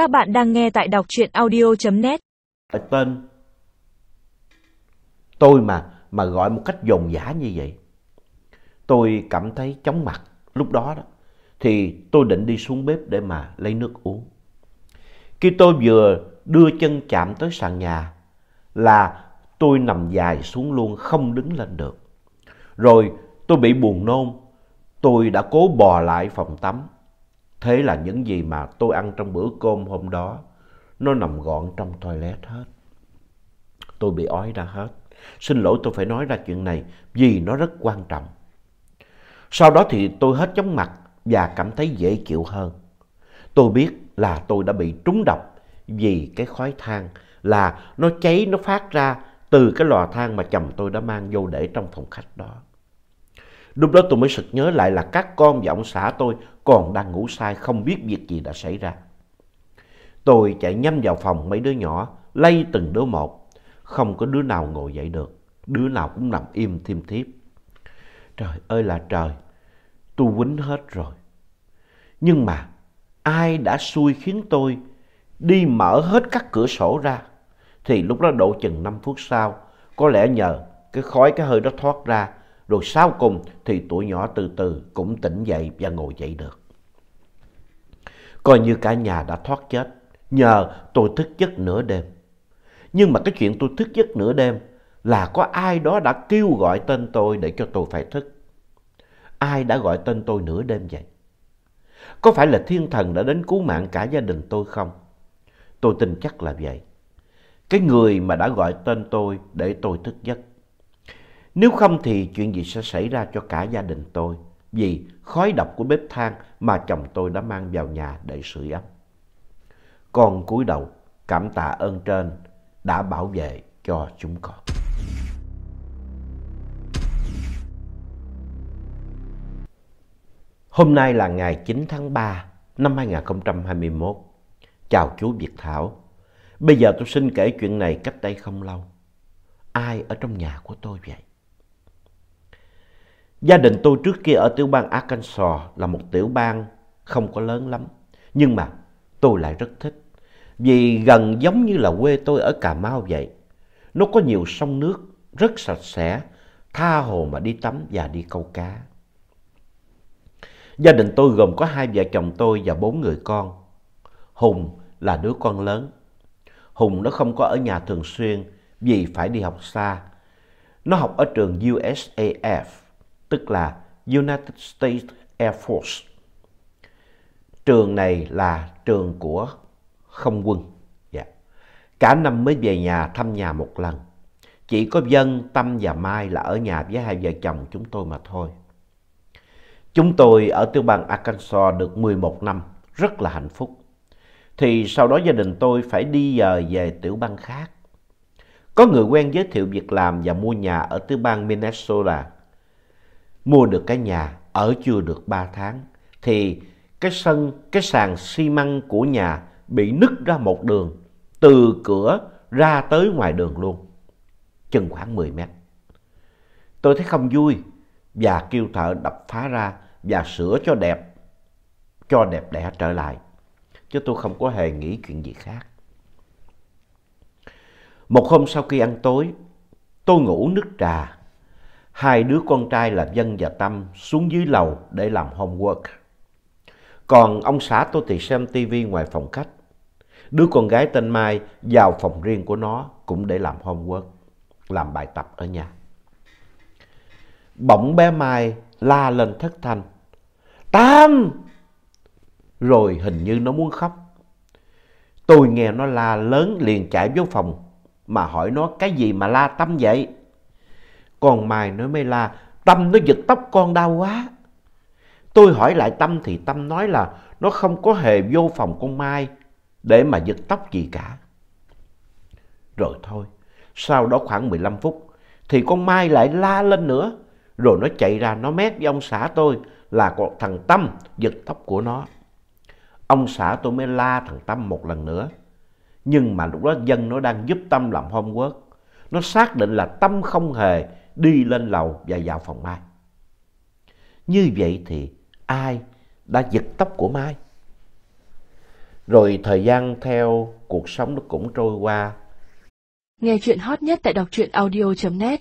Các bạn đang nghe tại đọc truyện audio.net tên tôi mà mà gọi một cách dồn dã như vậy. Tôi cảm thấy chóng mặt lúc đó đó. Thì tôi định đi xuống bếp để mà lấy nước uống. Khi tôi vừa đưa chân chạm tới sàn nhà là tôi nằm dài xuống luôn, không đứng lên được. Rồi tôi bị buồn nôn. Tôi đã cố bò lại phòng tắm. Thế là những gì mà tôi ăn trong bữa cơm hôm đó, nó nằm gọn trong toilet hết. Tôi bị ói ra hết. Xin lỗi, tôi phải nói ra chuyện này vì nó rất quan trọng. Sau đó thì tôi hết chóng mặt và cảm thấy dễ chịu hơn. Tôi biết là tôi đã bị trúng độc vì cái khói than, là nó cháy, nó phát ra từ cái lò than mà chồng tôi đã mang vô để trong phòng khách đó. Lúc đó tôi mới sực nhớ lại là các con và ông xã tôi còn đang ngủ say không biết việc gì đã xảy ra. Tôi chạy nhanh vào phòng mấy đứa nhỏ, lay từng đứa một. Không có đứa nào ngồi dậy được, đứa nào cũng nằm im thiêm thiếp. Trời ơi là trời, tôi quýnh hết rồi. Nhưng mà ai đã xui khiến tôi đi mở hết các cửa sổ ra. Thì lúc đó độ chừng 5 phút sau, có lẽ nhờ cái khói cái hơi đó thoát ra. Rồi sau cùng thì tuổi nhỏ từ từ cũng tỉnh dậy và ngồi dậy được. Coi như cả nhà đã thoát chết, nhờ tôi thức giấc nửa đêm. Nhưng mà cái chuyện tôi thức giấc nửa đêm là có ai đó đã kêu gọi tên tôi để cho tôi phải thức. Ai đã gọi tên tôi nửa đêm vậy? Có phải là thiên thần đã đến cứu mạng cả gia đình tôi không? Tôi tin chắc là vậy. Cái người mà đã gọi tên tôi để tôi thức giấc. Nếu không thì chuyện gì sẽ xảy ra cho cả gia đình tôi vì khói độc của bếp than mà chồng tôi đã mang vào nhà để sưởi ấm. Con cúi đầu cảm tạ ơn trên đã bảo vệ cho chúng con. Hôm nay là ngày 9 tháng 3 năm 2021. Chào chú Việt Thảo. Bây giờ tôi xin kể chuyện này cách đây không lâu. Ai ở trong nhà của tôi vậy? Gia đình tôi trước kia ở tiểu bang Arkansas là một tiểu bang không có lớn lắm. Nhưng mà tôi lại rất thích. Vì gần giống như là quê tôi ở Cà Mau vậy. Nó có nhiều sông nước rất sạch sẽ, tha hồ mà đi tắm và đi câu cá. Gia đình tôi gồm có hai vợ chồng tôi và bốn người con. Hùng là đứa con lớn. Hùng nó không có ở nhà thường xuyên vì phải đi học xa. Nó học ở trường USAF, tức là United States Air Force. Trường này là trường của không quân. Dạ. Cả năm mới về nhà thăm nhà một lần. Chỉ có Dân, Tâm và Mai là ở nhà với hai vợ chồng chúng tôi mà thôi. Chúng tôi ở tiểu bang Arkansas được 11 năm, rất là hạnh phúc. Thì sau đó gia đình tôi phải đi dời về tiểu bang khác. Có người quen giới thiệu việc làm và mua nhà ở tiểu bang Minnesota. Mua được cái nhà, ở chưa được 3 tháng, thì cái sân, cái sàn xi măng của nhà bị nứt ra một đường, từ cửa ra tới ngoài đường luôn, chừng khoảng 10 mét. Tôi thấy không vui và kêu thợ đập phá ra và sửa cho đẹp, cho đẹp đẽ trở lại. Chứ tôi không có hề nghĩ chuyện gì khác. Một hôm sau khi ăn tối, tôi ngủ nước trà. Hai đứa con trai là Dân và Tâm xuống dưới lầu để làm homework. Còn ông xã tôi thì xem tivi ngoài phòng khách. Đứa con gái tên Mai vào phòng riêng của nó cũng để làm homework, làm bài tập ở nhà. Bỗng bé Mai la lên thất thanh. Tam! Rồi hình như nó muốn khóc. Tôi nghe nó la lớn liền chạy vô phòng mà hỏi nó cái gì mà la Tâm vậy? Còn Mai nói mới la, Tâm nó giật tóc con đau quá. Tôi hỏi lại Tâm thì Tâm nói là nó không có hề vô phòng con Mai để mà giật tóc gì cả. Rồi thôi, sau đó khoảng 15 phút thì con Mai lại la lên nữa. Rồi nó chạy ra nó mét với ông xã tôi là con thằng Tâm giật tóc của nó. Ông xã tôi mới la thằng Tâm một lần nữa. Nhưng mà lúc đó dân nó đang giúp Tâm làm homework. Nó xác định là Tâm không hề đi lên lầu và vào phòng Mai. Như vậy thì ai đã giật tóc của Mai? Rồi thời gian theo cuộc sống nó cũng trôi qua. Nghe chuyện hot nhất tại đọc truyện audio.net